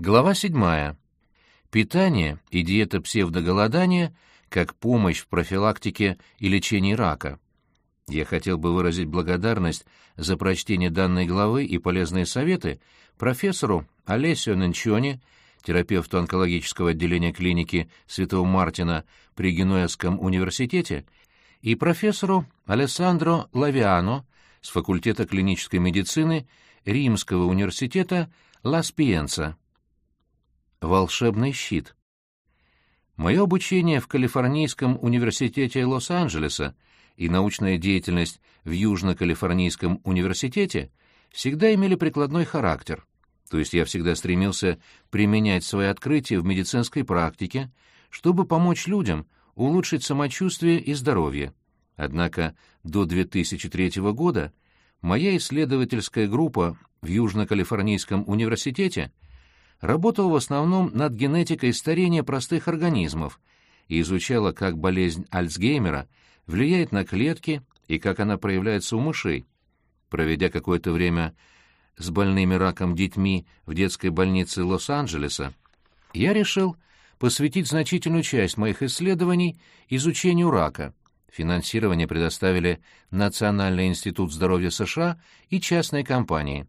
Глава 7. Питание и диета псевдоголодания как помощь в профилактике и лечении рака. Я хотел бы выразить благодарность за прочтение данной главы и полезные советы профессору Олесио Нанчони, терапевту онкологического отделения клиники Святого Мартина при Генуэзском университете, и профессору Алессандро Лавиано с факультета клинической медицины Римского университета Ла Спиенца. Волшебный щит. Мое обучение в Калифорнийском университете Лос-Анджелеса и научная деятельность в Южно-Калифорнийском университете всегда имели прикладной характер, то есть я всегда стремился применять свои открытия в медицинской практике, чтобы помочь людям улучшить самочувствие и здоровье. Однако до 2003 года моя исследовательская группа в Южно-Калифорнийском университете – работала в основном над генетикой старения простых организмов и изучала, как болезнь Альцгеймера влияет на клетки и как она проявляется у мышей. Проведя какое-то время с больными раком детьми в детской больнице Лос-Анджелеса, я решил посвятить значительную часть моих исследований изучению рака. Финансирование предоставили Национальный институт здоровья США и частные компании.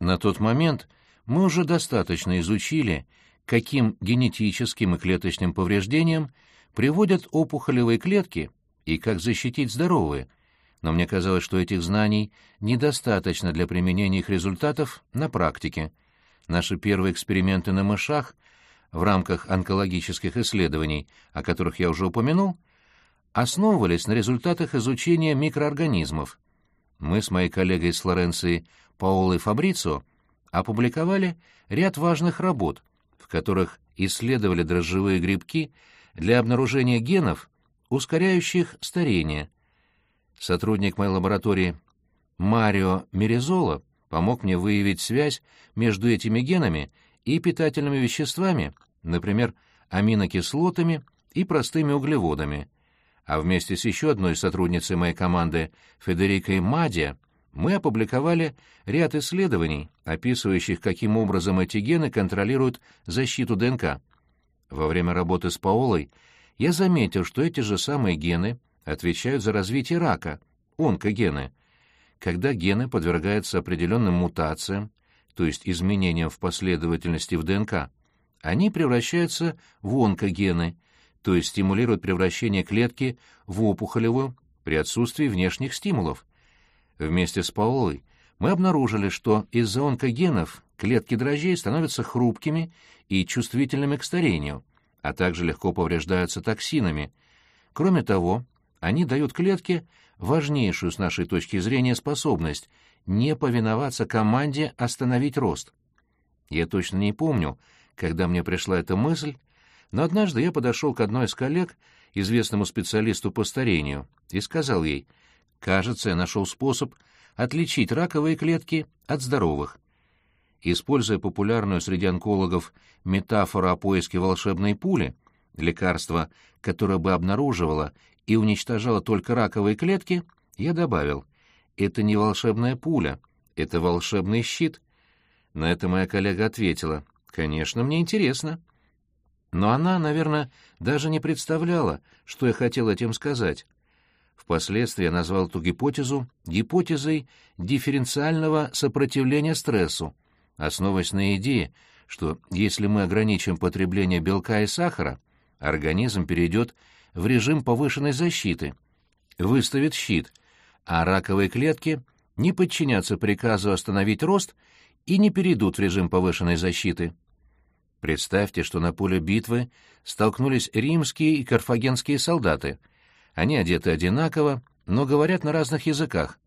На тот момент мы уже достаточно изучили, каким генетическим и клеточным повреждениям приводят опухолевые клетки и как защитить здоровые, но мне казалось, что этих знаний недостаточно для применения их результатов на практике. Наши первые эксперименты на мышах в рамках онкологических исследований, о которых я уже упомянул, основывались на результатах изучения микроорганизмов. Мы с моей коллегой из Флоренции Паолой Фабрицо опубликовали ряд важных работ, в которых исследовали дрожжевые грибки для обнаружения генов, ускоряющих старение. Сотрудник моей лаборатории Марио Меризола помог мне выявить связь между этими генами и питательными веществами, например, аминокислотами и простыми углеводами. А вместе с еще одной сотрудницей моей команды, Федерикой Мадия, мы опубликовали ряд исследований, описывающих, каким образом эти гены контролируют защиту ДНК. Во время работы с Паолой я заметил, что эти же самые гены отвечают за развитие рака, онкогены. Когда гены подвергаются определенным мутациям, то есть изменениям в последовательности в ДНК, они превращаются в онкогены, то есть стимулируют превращение клетки в опухолевую при отсутствии внешних стимулов. Вместе с Паолой мы обнаружили, что из-за онкогенов клетки дрожжей становятся хрупкими и чувствительными к старению, а также легко повреждаются токсинами. Кроме того, они дают клетке важнейшую с нашей точки зрения способность не повиноваться команде остановить рост. Я точно не помню, когда мне пришла эта мысль, но однажды я подошел к одной из коллег, известному специалисту по старению, и сказал ей — Кажется, я нашел способ отличить раковые клетки от здоровых. Используя популярную среди онкологов метафору о поиске волшебной пули, лекарства, которое бы обнаруживало и уничтожало только раковые клетки, я добавил, это не волшебная пуля, это волшебный щит. На это моя коллега ответила, конечно, мне интересно. Но она, наверное, даже не представляла, что я хотел этим сказать. Впоследствии я назвал эту гипотезу гипотезой дифференциального сопротивления стрессу, основываясь на идее, что если мы ограничим потребление белка и сахара, организм перейдет в режим повышенной защиты, выставит щит, а раковые клетки не подчинятся приказу остановить рост и не перейдут в режим повышенной защиты. Представьте, что на поле битвы столкнулись римские и карфагенские солдаты — они одеты одинаково, но говорят на разных языках.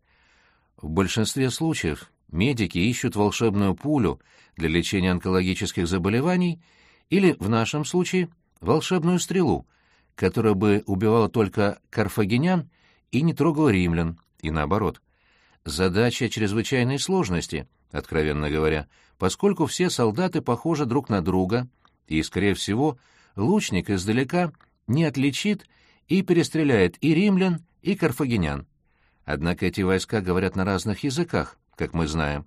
В большинстве случаев медики ищут волшебную пулю для лечения онкологических заболеваний или, в нашем случае, волшебную стрелу, которая бы убивала только карфагенян и не трогала римлян, и наоборот. Задача чрезвычайной сложности, откровенно говоря, поскольку все солдаты похожи друг на друга, и, скорее всего, лучник издалека не отличит и перестреляет и римлян, и карфагенян. Однако эти войска говорят на разных языках, как мы знаем.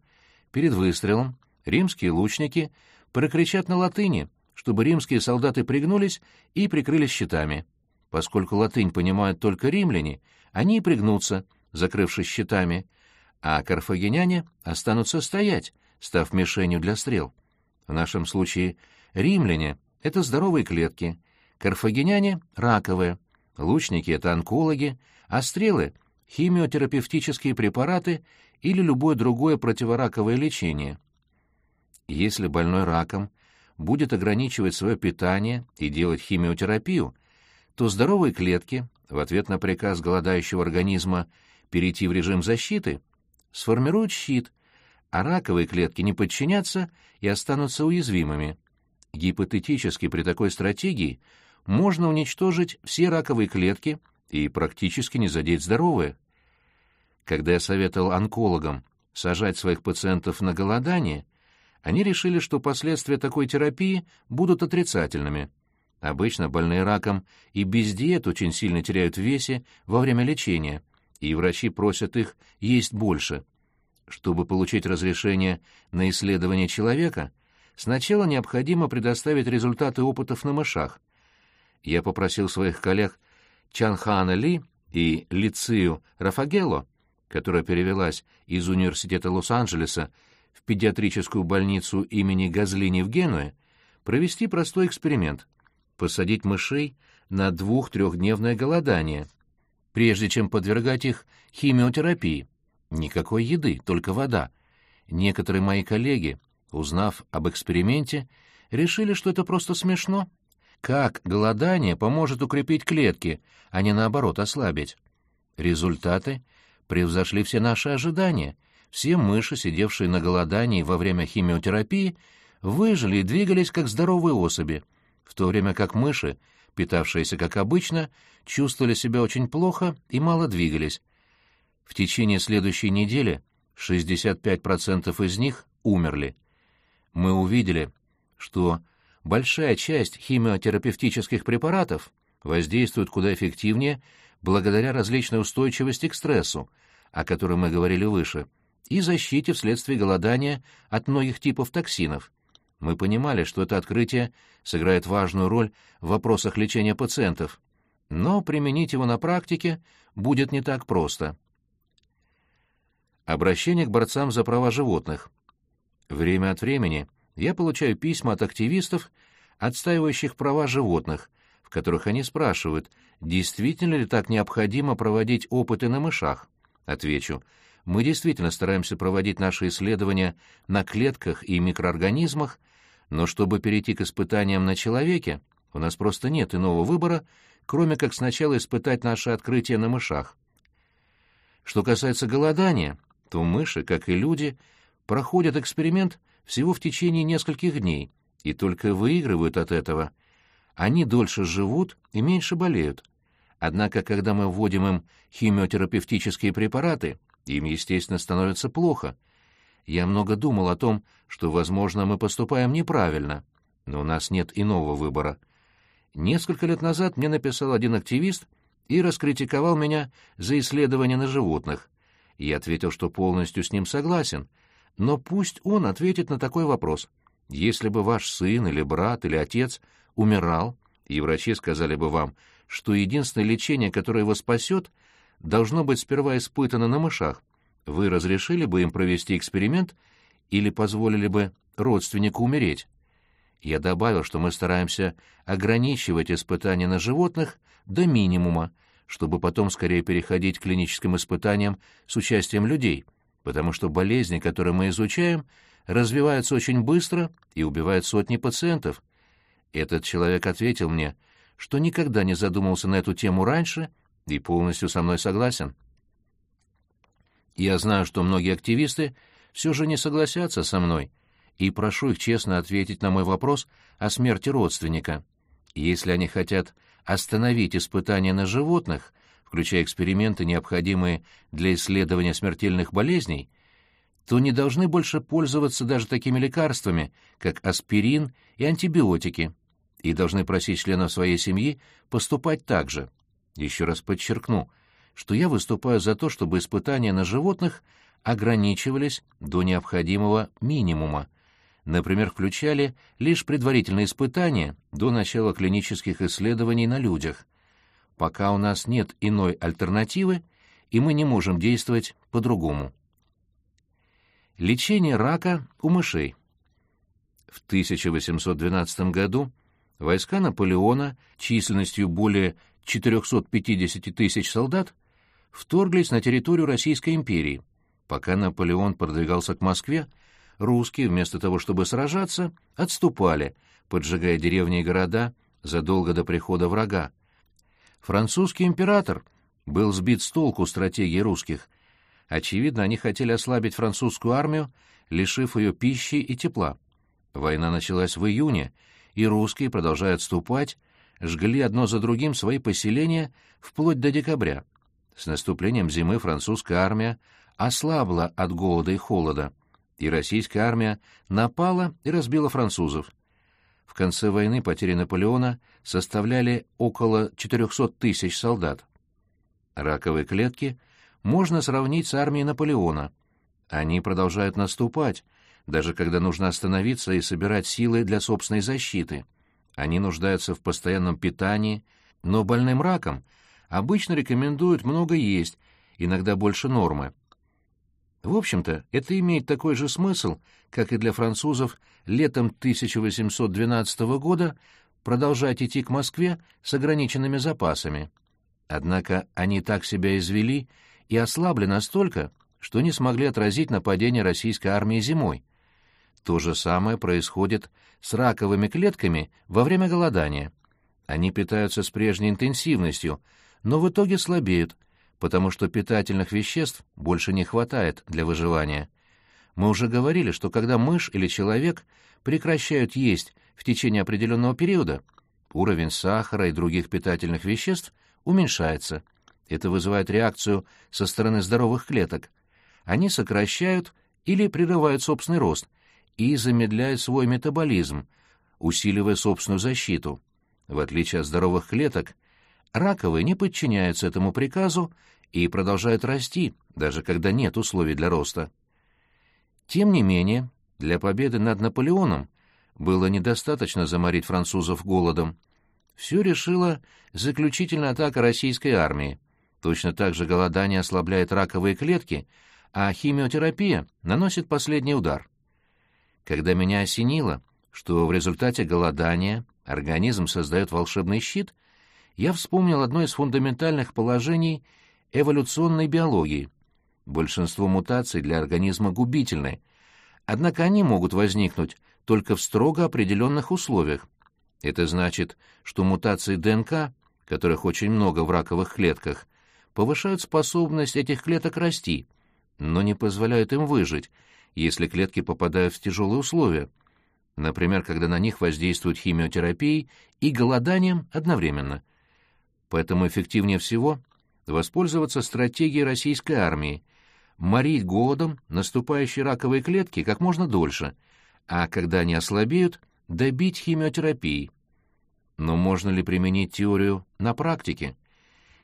Перед выстрелом римские лучники прокричат на латыни, чтобы римские солдаты пригнулись и прикрылись щитами. Поскольку латынь понимают только римляне, они и пригнутся, закрывшись щитами, а карфагеняне останутся стоять, став мишенью для стрел. В нашем случае римляне — это здоровые клетки, карфагеняне — раковые, лучники — это онкологи, а стрелы — химиотерапевтические препараты или любое другое противораковое лечение. Если больной раком будет ограничивать свое питание и делать химиотерапию, то здоровые клетки, в ответ на приказ голодающего организма перейти в режим защиты, сформируют щит, а раковые клетки не подчинятся и останутся уязвимыми. Гипотетически при такой стратегии можно уничтожить все раковые клетки и практически не задеть здоровые. Когда я советовал онкологам сажать своих пациентов на голодание, они решили, что последствия такой терапии будут отрицательными. Обычно больные раком и без диет очень сильно теряют в весе во время лечения, и врачи просят их есть больше. Чтобы получить разрешение на исследование человека, сначала необходимо предоставить результаты опытов на мышах. Я попросил своих коллег Чанхана Ли и Лицию Рафагело, которая перевелась из Университета Лос-Анджелеса в педиатрическую больницу имени Газлини в Генуе, провести простой эксперимент посадить мышей на двух-трехдневное голодание, прежде чем подвергать их химиотерапии. Никакой еды, только вода. Некоторые мои коллеги, узнав об эксперименте, решили, что это просто смешно. Как голодание поможет укрепить клетки, а не наоборот ослабить? Результаты превзошли все наши ожидания. Все мыши, сидевшие на голодании во время химиотерапии, выжили и двигались как здоровые особи — в то время как мыши, питавшиеся как обычно, чувствовали себя очень плохо и мало двигались. В течение следующей недели 65% из них умерли. Мы увидели, что большая часть химиотерапевтических препаратов воздействует куда эффективнее благодаря различной устойчивости к стрессу, о которой мы говорили выше, и защите вследствие голодания от многих типов токсинов. Мы понимали, что это открытие сыграет важную роль в вопросах лечения пациентов, но применить его на практике будет не так просто. Обращение к борцам за права животных. Время от времени я получаю письма от активистов, отстаивающих права животных, в которых они спрашивают, действительно ли так необходимо проводить опыты на мышах. Отвечу, мы действительно стараемся проводить наши исследования на клетках и микроорганизмах, но чтобы перейти к испытаниям на человеке, у нас просто нет иного выбора, кроме как сначала испытать наше открытие на мышах. Что касается голодания, то мыши, как и люди, проходят эксперимент всего в течение нескольких дней и только выигрывают от этого. Они дольше живут и меньше болеют. Однако, когда мы вводим им химиотерапевтические препараты, им, естественно, становится плохо. Я много думал о том, что, возможно, мы поступаем неправильно, но у нас нет иного выбора. Несколько лет назад мне написал один активист и раскритиковал меня за исследования на животных. Я ответил, что полностью с ним согласен, но пусть он ответит на такой вопрос. Если бы ваш сын или брат или отец умирал, и врачи сказали бы вам, что единственное лечение, которое его спасет — должно быть сперва испытано на мышах. Вы разрешили бы им провести эксперимент или позволили бы родственнику умереть? Я добавил, что мы стараемся ограничивать испытания на животных до минимума, чтобы потом скорее переходить к клиническим испытаниям с участием людей, потому что болезни, которые мы изучаем, развиваются очень быстро и убивают сотни пациентов. Этот человек ответил мне, что никогда не задумывался на эту тему раньше и полностью со мной согласен. Я знаю, что многие активисты все же не согласятся со мной, и прошу их честно ответить на мой вопрос о смерти родственника. Если они хотят остановить испытания на животных, включая эксперименты, необходимые для исследования смертельных болезней, то не должны больше пользоваться даже такими лекарствами, как аспирин и антибиотики, и должны просить членов своей семьи поступать так же. Еще раз подчеркну, что я выступаю за то, чтобы испытания на животных ограничивались до необходимого минимума. например, включали лишь предварительные испытания до начала клинических исследований на людях. Пока у нас нет иной альтернативы, и мы не можем действовать по-другому. Лечение рака у мышей. В 1812 году войска Наполеона численностью более 450 тысяч солдат вторглись на территорию Российской империи. Пока Наполеон продвигался к Москве, русские, вместо того, чтобы сражаться, отступали, поджигая деревни и города задолго до прихода врага. Французский император был сбит с толку стратегией русских. Очевидно, они хотели ослабить французскую армию, лишив ее пищи и тепла. Война началась в июне, и русские, продолжая отступать, жгли одно за другим свои поселения вплоть до декабря. С наступлением зимы французская армия ослабла от голода и холода, и российская армия напала и разбила французов. В конце войны потери Наполеона составляли около 400 тысяч солдат. Раковые клетки можно сравнить с армией Наполеона. Они продолжают наступать, даже когда нужно остановиться и собирать силы для собственной защиты. Они нуждаются в постоянном питании, но больным раком обычно рекомендуют много есть, иногда больше нормы. В общем-то, это имеет такой же смысл, как и для французов летом 1812 года продолжать идти к Москве с ограниченными запасами. Однако они так себя извели и ослабли настолько, что не смогли отразить нападение российской армии зимой. То же самое происходит с раковыми клетками во время голодания. Они питаются с прежней интенсивностью, но в итоге слабеют, потому что питательных веществ больше не хватает для выживания. Мы уже говорили, что когда мышь или человек прекращают есть в течение определенного периода, уровень сахара и других питательных веществ уменьшается. Это вызывает реакцию со стороны здоровых клеток. Они сокращают или прерывают собственный рост и замедляют свой метаболизм, усиливая собственную защиту. В отличие от здоровых клеток, раковые не подчиняются этому приказу и продолжают расти, даже когда нет условий для роста. Тем не менее, для победы над Наполеоном было недостаточно заморить французов голодом. Все решила заключительная атака российской армии. Точно так же голодание ослабляет раковые клетки, а химиотерапия наносит последний удар. Когда меня осенило, что в результате голодания организм создает волшебный щит, я вспомнил одно из фундаментальных положений эволюционной биологии. Большинство мутаций для организма губительны, однако они могут возникнуть только в строго определенных условиях. Это значит, что мутации ДНК, которых очень много в раковых клетках, повышают способность этих клеток расти, но не позволяют им выжить, если клетки попадают в тяжелые условия, например, когда на них воздействуют химиотерапией и голоданием одновременно. Поэтому эффективнее всего воспользоваться стратегией российской армии – морить голодом наступающие раковые клетки как можно дольше, а когда они ослабеют, добить химиотерапией. Но можно ли применить теорию на практике?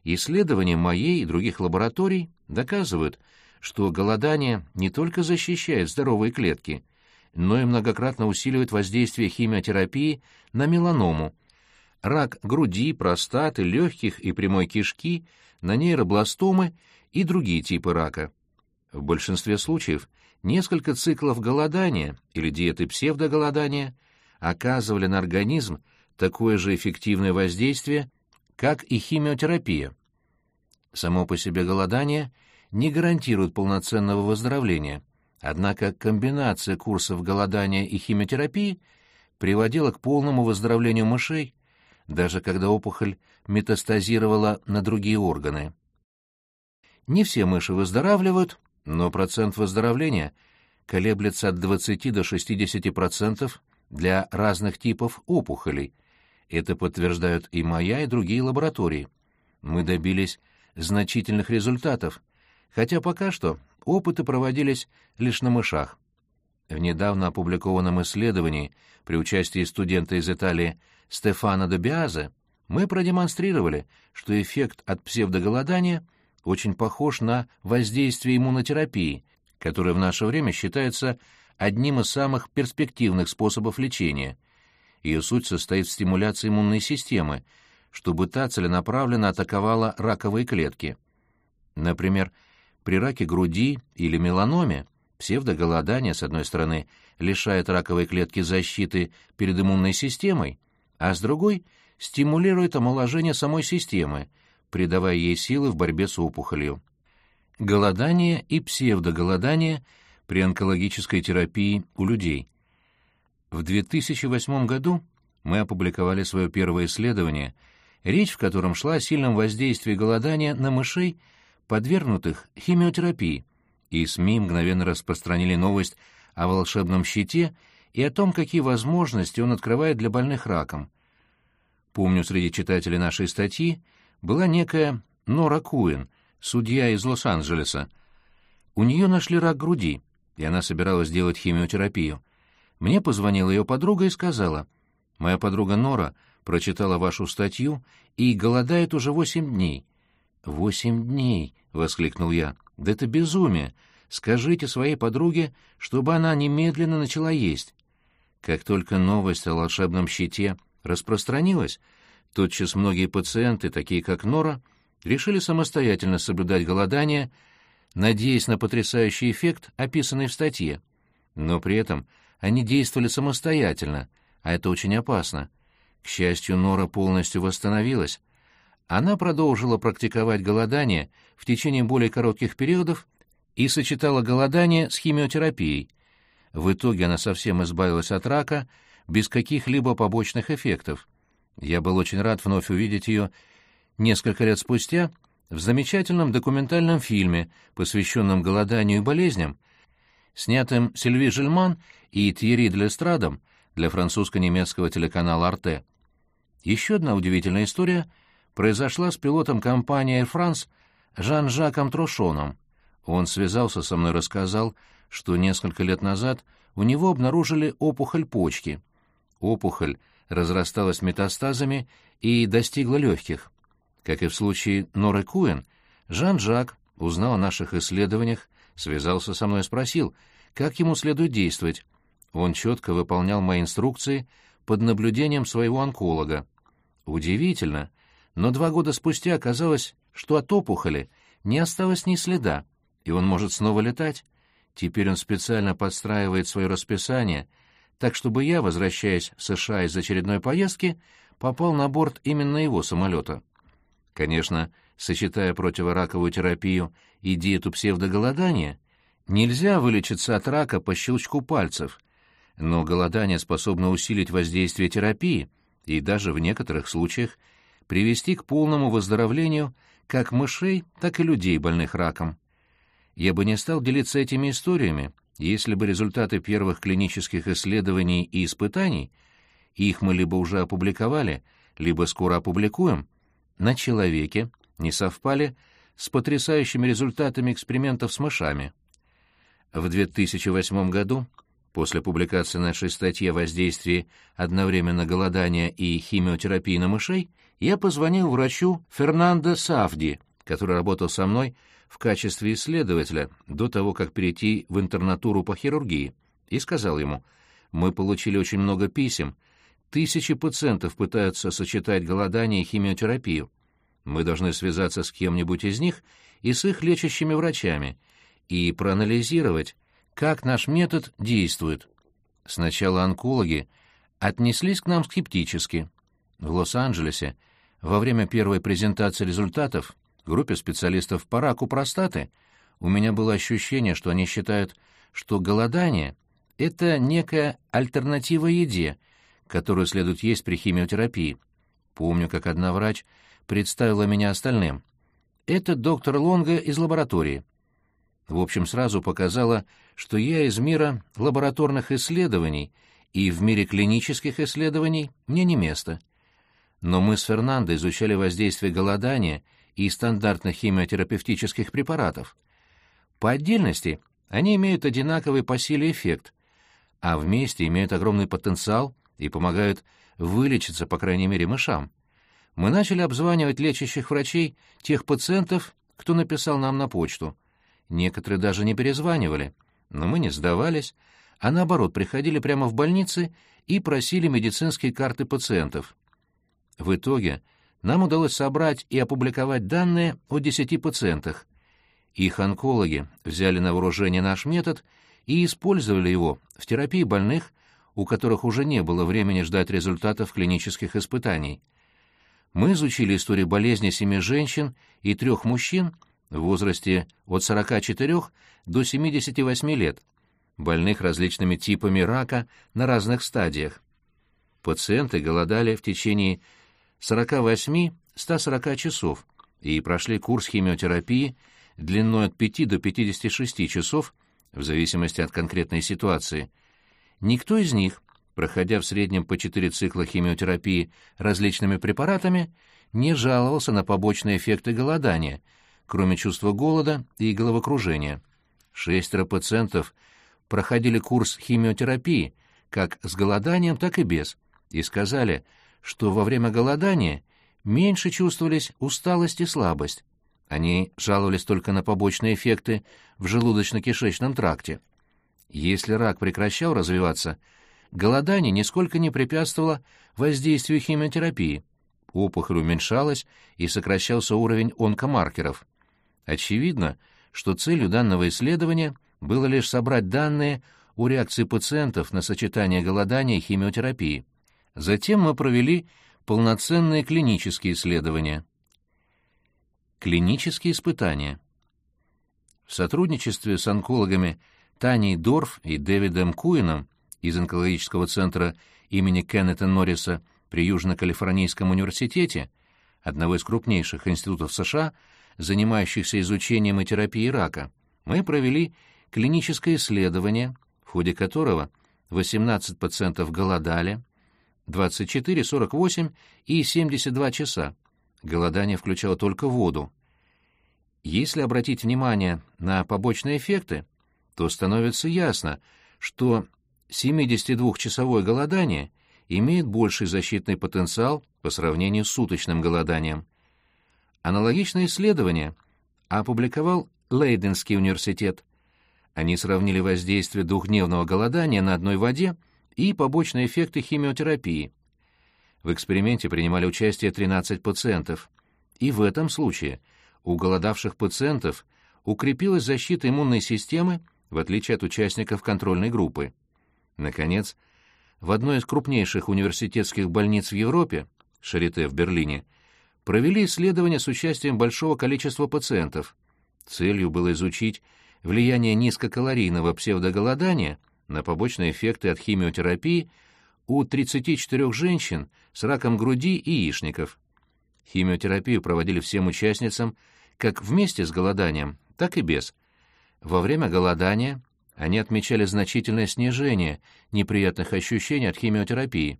Исследования моей и других лабораторий доказывают, что голодание не только защищает здоровые клетки, но и многократно усиливает воздействие химиотерапии на меланому, рак груди, простаты, легких и прямой кишки, на нейробластомы и другие типы рака. В большинстве случаев несколько циклов голодания или диеты псевдоголодания оказывали на организм такое же эффективное воздействие, как и химиотерапия. Само по себе голодание не гарантирует полноценного выздоровления, однако комбинация курсов голодания и химиотерапии приводила к полному выздоровлению мышей, даже когда опухоль метастазировала на другие органы. Не все мыши выздоравливают, но процент выздоровления колеблется от 20 до 60% для разных типов опухолей. Это подтверждают и моя, и другие лаборатории. Мы добились значительных результатов, хотя пока что опыты проводились лишь на мышах. В недавно опубликованном исследовании при участии студента из Италии Стефана Добиазе мы продемонстрировали, что эффект от псевдоголодания – очень похож на воздействие иммунотерапии, которая в наше время считается одним из самых перспективных способов лечения. Ее суть состоит в стимуляции иммунной системы, чтобы та целенаправленно атаковала раковые клетки. Например, при раке груди или меланоме псевдоголодание, с одной стороны, лишает раковой клетки защиты перед иммунной системой, а с другой — стимулирует омоложение самой системы, придавая ей силы в борьбе с опухолью. Голодание и псевдоголодание при онкологической терапии у людей. В 2008 году мы опубликовали свое первое исследование, речь в котором шла о сильном воздействии голодания на мышей, подвергнутых химиотерапии, и СМИ мгновенно распространили новость о волшебном щите и о том, какие возможности он открывает для больных раком. Помню, среди читателей нашей статьи была некая Нора Куин, судья из Лос-Анджелеса. У нее нашли рак груди, и она собиралась делать химиотерапию. Мне позвонила ее подруга и сказала, «Моя подруга Нора прочитала вашу статью и голодает уже восемь дней». «Восемь дней!» — воскликнул я. «Да это безумие! Скажите своей подруге, чтобы она немедленно начала есть». Как только новость о волшебном щите распространилась, тотчас многие пациенты, такие как Нора, решили самостоятельно соблюдать голодание, надеясь на потрясающий эффект, описанный в статье. Но при этом они действовали самостоятельно, а это очень опасно. К счастью, Нора полностью восстановилась, она продолжила практиковать голодание в течение более коротких периодов и сочетала голодание с химиотерапией. В итоге она совсем избавилась от рака без каких-либо побочных эффектов. Я был очень рад вновь увидеть ее несколько лет спустя в замечательном документальном фильме, посвященном голоданию и болезням, снятым Сильви Жильман и Тьерри Длестрадом для французско-немецкого телеканала «Арте». Еще одна удивительная история — произошла с пилотом компании Air France Жан-Жаком Трошоном. Он связался со мной рассказал, что несколько лет назад у него обнаружили опухоль почки. Опухоль разрасталась метастазами и достигла легких. Как и в случае Норы Куэн, Жан-Жак узнал о наших исследованиях, связался со мной и спросил, как ему следует действовать. Он четко выполнял мои инструкции под наблюдением своего онколога. Удивительно, но два года спустя оказалось, что от опухоли не осталось ни следа, и он может снова летать. Теперь он специально подстраивает свое расписание, так чтобы я, возвращаясь в США из очередной поездки, попал на борт именно его самолета. Конечно, сочетая противораковую терапию и диету псевдоголодания, нельзя вылечиться от рака по щелчку пальцев, но голодание способно усилить воздействие терапии и даже в некоторых случаях привести к полному выздоровлению как мышей, так и людей, больных раком. Я бы не стал делиться этими историями, если бы результаты первых клинических исследований и испытаний, их мы либо уже опубликовали, либо скоро опубликуем, на человеке не совпали с потрясающими результатами экспериментов с мышами. В 2008 году, после публикации нашей статьи о воздействии одновременно голодания и химиотерапии на мышей, я позвонил врачу Фернандо Савди, который работал со мной в качестве исследователя до того, как перейти в интернатуру по хирургии, и сказал ему, «Мы получили очень много писем. Тысячи пациентов пытаются сочетать голодание и химиотерапию. Мы должны связаться с кем-нибудь из них и с их лечащими врачами и проанализировать, как наш метод действует». Сначала онкологи отнеслись к нам скептически. В Лос-Анджелесе во время первой презентации результатов группе специалистов по раку простаты у меня было ощущение, что они считают, что голодание — это некая альтернатива еде, которую следует есть при химиотерапии. Помню, как одна врач представила меня остальным. Это доктор Лонга из лаборатории. В общем, сразу показала, что я из мира лабораторных исследований, и в мире клинических исследований мне не место — но мы с Фернандо изучали воздействие голодания и стандартных химиотерапевтических препаратов. По отдельности они имеют одинаковый по силе эффект, а вместе имеют огромный потенциал и помогают вылечиться, по крайней мере, мышам. Мы начали обзванивать лечащих врачей тех пациентов, кто написал нам на почту. Некоторые даже не перезванивали, но мы не сдавались, а наоборот приходили прямо в больницы и просили медицинские карты пациентов. В итоге нам удалось собрать и опубликовать данные о 10 пациентах. Их онкологи взяли на вооружение наш метод и использовали его в терапии больных, у которых уже не было времени ждать результатов клинических испытаний. Мы изучили историю болезни семи женщин и трех мужчин в возрасте от 44 до 78 лет, больных различными типами рака на разных стадиях. Пациенты голодали в течение 48-140 часов и прошли курс химиотерапии длиной от 5 до 56 часов в зависимости от конкретной ситуации. Никто из них, проходя в среднем по 4 цикла химиотерапии различными препаратами, не жаловался на побочные эффекты голодания, кроме чувства голода и головокружения. Шестеро пациентов проходили курс химиотерапии, как с голоданием, так и без, и сказали, что во время голодания меньше чувствовались усталость и слабость. Они жаловались только на побочные эффекты в желудочно-кишечном тракте. Если рак прекращал развиваться, голодание нисколько не препятствовало воздействию химиотерапии. Опухоль уменьшалась и сокращался уровень онкомаркеров. Очевидно, что целью данного исследования было лишь собрать данные о реакции пациентов на сочетание голодания и химиотерапии. Затем мы провели полноценные клинические исследования. Клинические испытания. В сотрудничестве с онкологами Таней Дорф и Дэвидом Куином из онкологического центра имени Кеннета Норриса при Южно-Калифорнийском университете, одного из крупнейших институтов США, занимающихся изучением и терапией рака, мы провели клиническое исследование, в ходе которого 18 пациентов голодали, 24, 48 и 72 часа. Голодание включало только воду. Если обратить внимание на побочные эффекты, то становится ясно, что 72-часовое голодание имеет больший защитный потенциал по сравнению с суточным голоданием. Аналогичное исследование опубликовал Лейденский университет. Они сравнили воздействие двухдневного голодания на одной воде и побочные эффекты химиотерапии. В эксперименте принимали участие 13 пациентов. И в этом случае у голодавших пациентов укрепилась защита иммунной системы, в отличие от участников контрольной группы. Наконец, в одной из крупнейших университетских больниц в Европе, Шарите в Берлине, провели исследование с участием большого количества пациентов. Целью было изучить влияние низкокалорийного псевдоголодания на побочные эффекты от химиотерапии у 34 женщин с раком груди и яичников. Химиотерапию проводили всем участницам как вместе с голоданием, так и без. Во время голодания они отмечали значительное снижение неприятных ощущений от химиотерапии.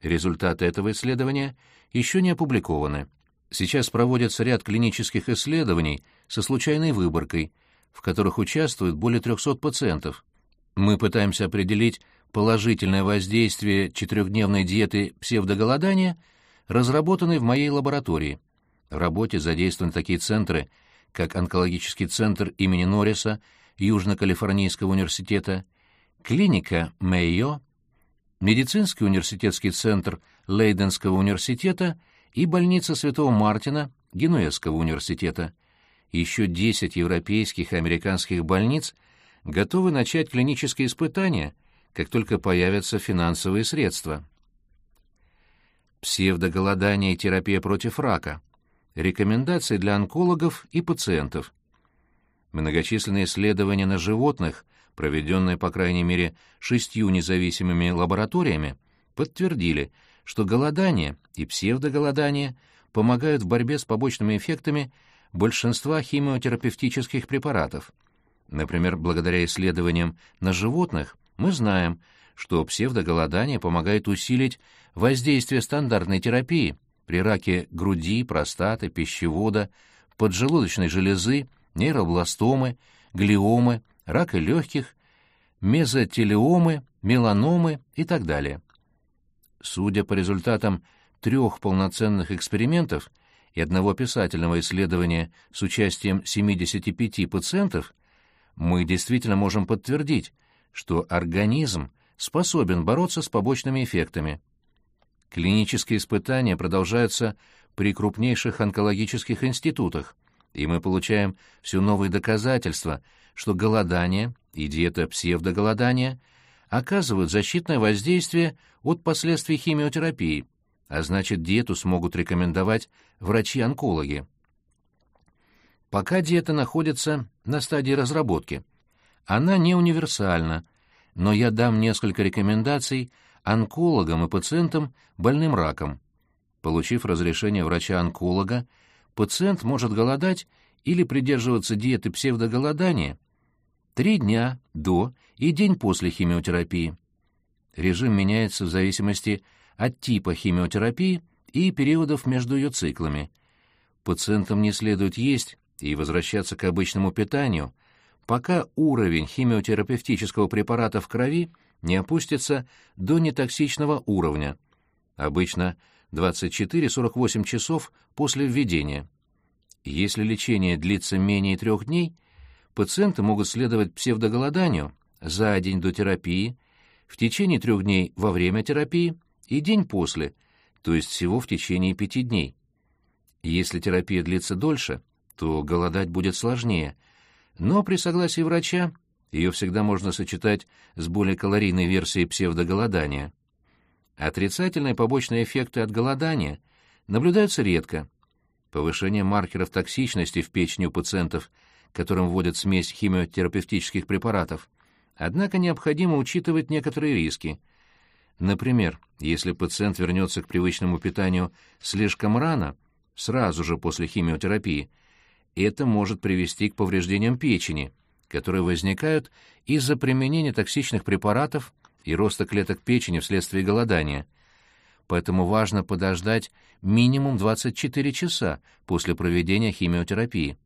Результаты этого исследования еще не опубликованы. Сейчас проводится ряд клинических исследований со случайной выборкой, в которых участвуют более 300 пациентов. Мы пытаемся определить положительное воздействие четырехдневной диеты псевдоголодания, разработанной в моей лаборатории. В работе задействованы такие центры, как онкологический центр имени Норриса Южно-Калифорнийского университета, клиника Мэйо, медицинский университетский центр Лейденского университета и больница Святого Мартина Генуэзского университета. Еще 10 европейских и американских больниц готовы начать клинические испытания, как только появятся финансовые средства. Псевдоголодание и терапия против рака. Рекомендации для онкологов и пациентов. Многочисленные исследования на животных, проведенные по крайней мере шестью независимыми лабораториями, подтвердили, что голодание и псевдоголодание помогают в борьбе с побочными эффектами большинства химиотерапевтических препаратов. Например, благодаря исследованиям на животных мы знаем, что псевдоголодание помогает усилить воздействие стандартной терапии при раке груди, простаты, пищевода, поджелудочной железы, нейробластомы, глиомы, рака легких, мезотелиомы, меланомы и так далее. Судя по результатам трех полноценных экспериментов и одного описательного исследования с участием 75 пациентов, мы действительно можем подтвердить, что организм способен бороться с побочными эффектами. Клинические испытания продолжаются при крупнейших онкологических институтах, и мы получаем все новые доказательства, что голодание и диета псевдоголодания оказывают защитное воздействие от последствий химиотерапии, а значит диету смогут рекомендовать врачи-онкологи. Пока диета находится на стадии разработки. Она не универсальна, но я дам несколько рекомендаций онкологам и пациентам, больным раком. Получив разрешение врача-онколога, пациент может голодать или придерживаться диеты псевдоголодания три дня до и день после химиотерапии. Режим меняется в зависимости от типа химиотерапии и периодов между ее циклами. Пациентам не следует есть и возвращаться к обычному питанию, пока уровень химиотерапевтического препарата в крови не опустится до нетоксичного уровня, обычно 24-48 часов после введения. Если лечение длится менее трех дней, пациенты могут следовать псевдоголоданию за день до терапии, в течение трех дней во время терапии и день после, то есть всего в течение пяти дней. Если терапия длится дольше, то голодать будет сложнее, но при согласии врача ее всегда можно сочетать с более калорийной версией псевдоголодания. Отрицательные побочные эффекты от голодания наблюдаются редко. Повышение маркеров токсичности в печени у пациентов, которым вводят смесь химиотерапевтических препаратов. Однако необходимо учитывать некоторые риски. Например, если пациент вернется к привычному питанию слишком рано, сразу же после химиотерапии, это может привести к повреждениям печени, которые возникают из-за применения токсичных препаратов и роста клеток печени вследствие голодания. Поэтому важно подождать минимум 24 часа после проведения химиотерапии.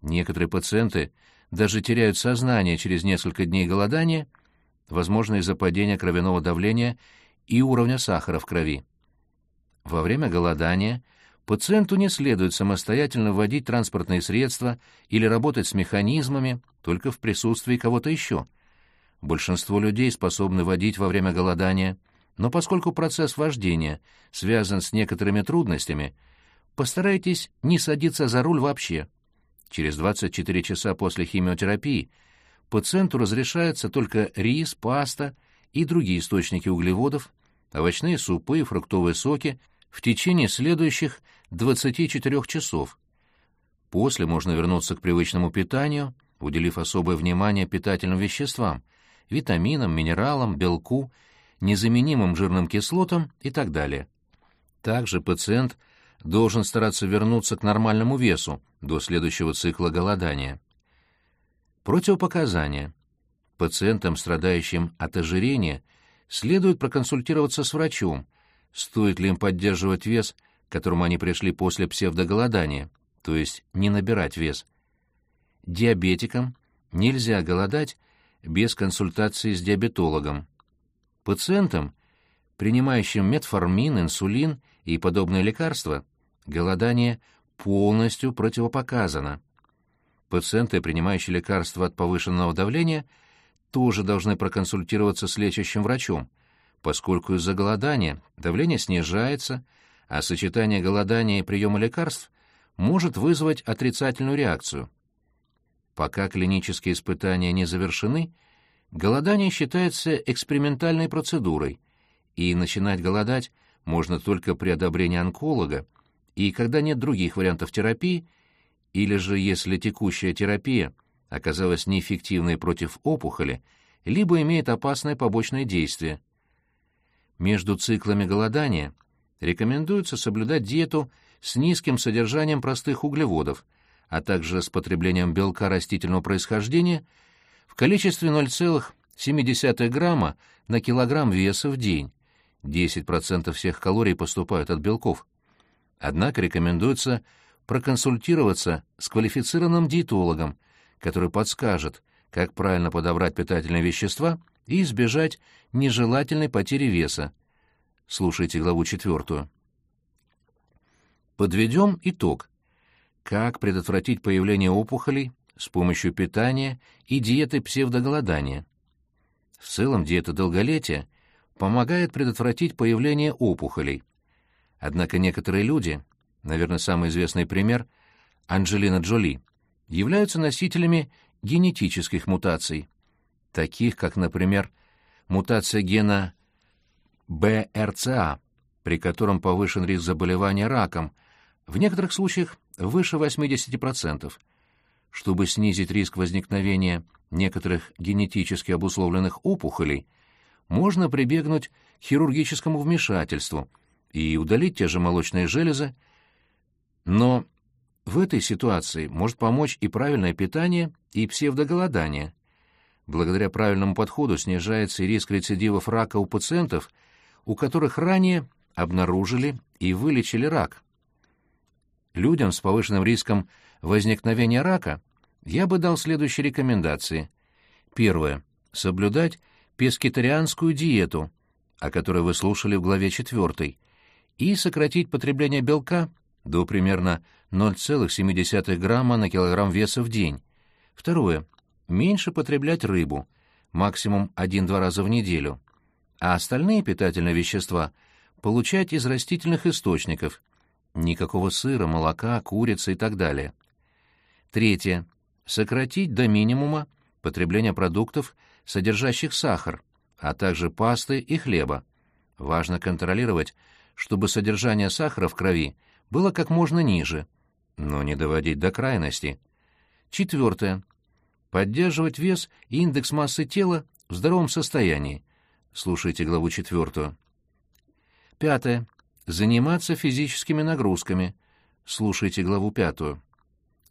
Некоторые пациенты даже теряют сознание через несколько дней голодания, возможно, из-за падения кровяного давления и уровня сахара в крови. Во время голодания пациенту не следует самостоятельно вводить транспортные средства или работать с механизмами только в присутствии кого-то еще – Большинство людей способны водить во время голодания, но поскольку процесс вождения связан с некоторыми трудностями, постарайтесь не садиться за руль вообще. Через 24 часа после химиотерапии пациенту разрешается только рис, паста и другие источники углеводов, овощные супы и фруктовые соки в течение следующих 24 часов. После можно вернуться к привычному питанию, уделив особое внимание питательным веществам, витаминам, минералам, белку, незаменимым жирным кислотам и так далее. Также пациент должен стараться вернуться к нормальному весу до следующего цикла голодания. Противопоказания. Пациентам, страдающим от ожирения, следует проконсультироваться с врачом, стоит ли им поддерживать вес, к которому они пришли после псевдоголодания, то есть не набирать вес. Диабетикам нельзя голодать без консультации с диабетологом. Пациентам, принимающим метформин, инсулин и подобные лекарства, голодание полностью противопоказано. Пациенты, принимающие лекарства от повышенного давления, тоже должны проконсультироваться с лечащим врачом, поскольку из-за голодания давление снижается, а сочетание голодания и приема лекарств может вызвать отрицательную реакцию. Пока клинические испытания не завершены, голодание считается экспериментальной процедурой, и начинать голодать можно только при одобрении онколога и когда нет других вариантов терапии, или же если текущая терапия оказалась неэффективной против опухоли, либо имеет опасное побочное действие. Между циклами голодания рекомендуется соблюдать диету с низким содержанием простых углеводов – а также с потреблением белка растительного происхождения в количестве 0,7 грамма на килограмм веса в день. 10% всех калорий поступают от белков. Однако рекомендуется проконсультироваться с квалифицированным диетологом, который подскажет, как правильно подобрать питательные вещества и избежать нежелательной потери веса. Слушайте главу четвертую. Подведем итог. Как предотвратить появление опухолей с помощью питания и диеты псевдоголодания? В целом диета долголетия помогает предотвратить появление опухолей. Однако некоторые люди, наверное, самый известный пример – Анджелина Джоли, являются носителями генетических мутаций, таких как, например, мутация гена БРЦА, при котором повышен риск заболевания раком, в некоторых случаях выше 80%. Чтобы снизить риск возникновения некоторых генетически обусловленных опухолей, можно прибегнуть к хирургическому вмешательству и удалить те же молочные железы, но в этой ситуации может помочь и правильное питание, и псевдоголодание. Благодаря правильному подходу снижается и риск рецидивов рака у пациентов, у которых ранее обнаружили и вылечили рак. Людям с повышенным риском возникновения рака я бы дал следующие рекомендации. Первое. Соблюдать пескетарианскую диету, о которой вы слушали в главе 4, и сократить потребление белка до примерно 0,7 грамма на килограмм веса в день. Второе. Меньше потреблять рыбу, максимум 1-2 раза в неделю, а остальные питательные вещества получать из растительных источников. Никакого сыра, молока, курицы и так далее. Третье. Сократить до минимума потребление продуктов, содержащих сахар, а также пасты и хлеба. Важно контролировать, чтобы содержание сахара в крови было как можно ниже, но не доводить до крайности. Четвертое. Поддерживать вес и индекс массы тела в здоровом состоянии. Слушайте главу четвертую. Пятое. Заниматься физическими нагрузками. Слушайте главу пятую.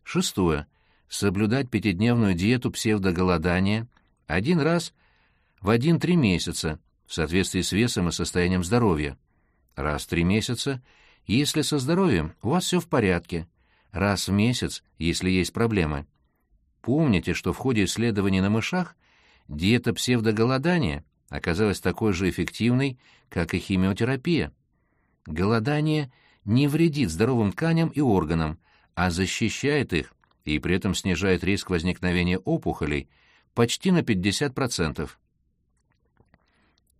Шестое. Соблюдать пятидневную диету псевдоголодания один раз в один-три месяца в соответствии с весом и состоянием здоровья. Раз в три месяца, если со здоровьем у вас все в порядке. Раз в месяц, если есть проблемы. Помните, что в ходе исследований на мышах диета псевдоголодания оказалась такой же эффективной, как и химиотерапия. Голодание не вредит здоровым тканям и органам, а защищает их и при этом снижает риск возникновения опухолей почти на 50%.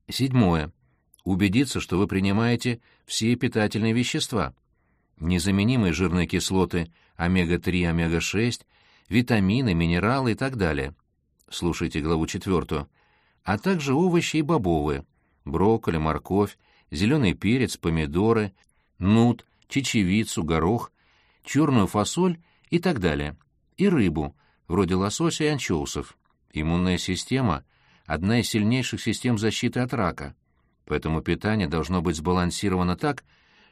Седьмое. Убедиться, что вы принимаете все питательные вещества. Незаменимые жирные кислоты омега-3, омега-6, витамины, минералы и так далее. Слушайте главу четвертую. А также овощи и бобовые, брокколи, морковь, зеленый перец, помидоры, нут, чечевицу, горох, черную фасоль и так далее. И рыбу, вроде лосося и анчоусов. Иммунная система – одна из сильнейших систем защиты от рака, поэтому питание должно быть сбалансировано так,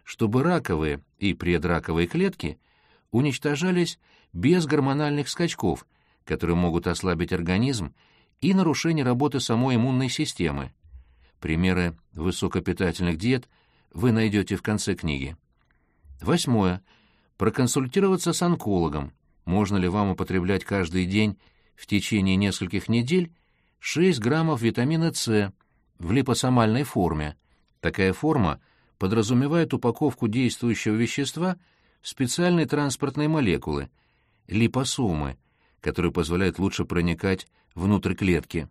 чтобы раковые и предраковые клетки уничтожались без гормональных скачков, которые могут ослабить организм и нарушение работы самой иммунной системы. Примеры высокопитательных диет вы найдете в конце книги. Восьмое. Проконсультироваться с онкологом. Можно ли вам употреблять каждый день в течение нескольких недель 6 граммов витамина С в липосомальной форме. Такая форма подразумевает упаковку действующего вещества в специальные транспортные молекулы – липосомы, которые позволяют лучше проникать внутрь клетки.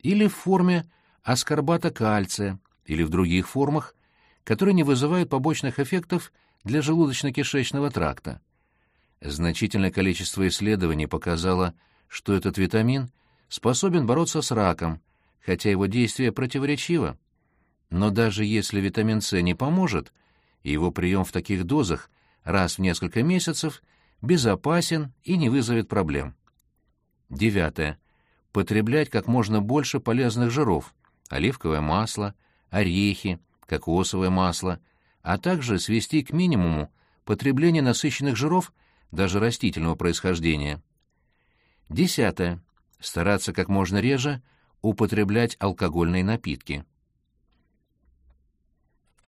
Или в форме аскорбата кальция, или в других формах, которые не вызывают побочных эффектов для желудочно-кишечного тракта. Значительное количество исследований показало, что этот витамин способен бороться с раком – хотя его действие противоречиво. Но даже если витамин С не поможет, его прием в таких дозах раз в несколько месяцев безопасен и не вызовет проблем. Девятое. Потреблять как можно больше полезных жиров, оливковое масло, орехи, кокосовое масло, а также свести к минимуму потребление насыщенных жиров, даже растительного происхождения. Десятое. Стараться как можно реже употреблять алкогольные напитки.